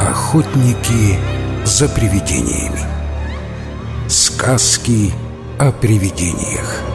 Охотники за привидениями. Сказки о привидениях.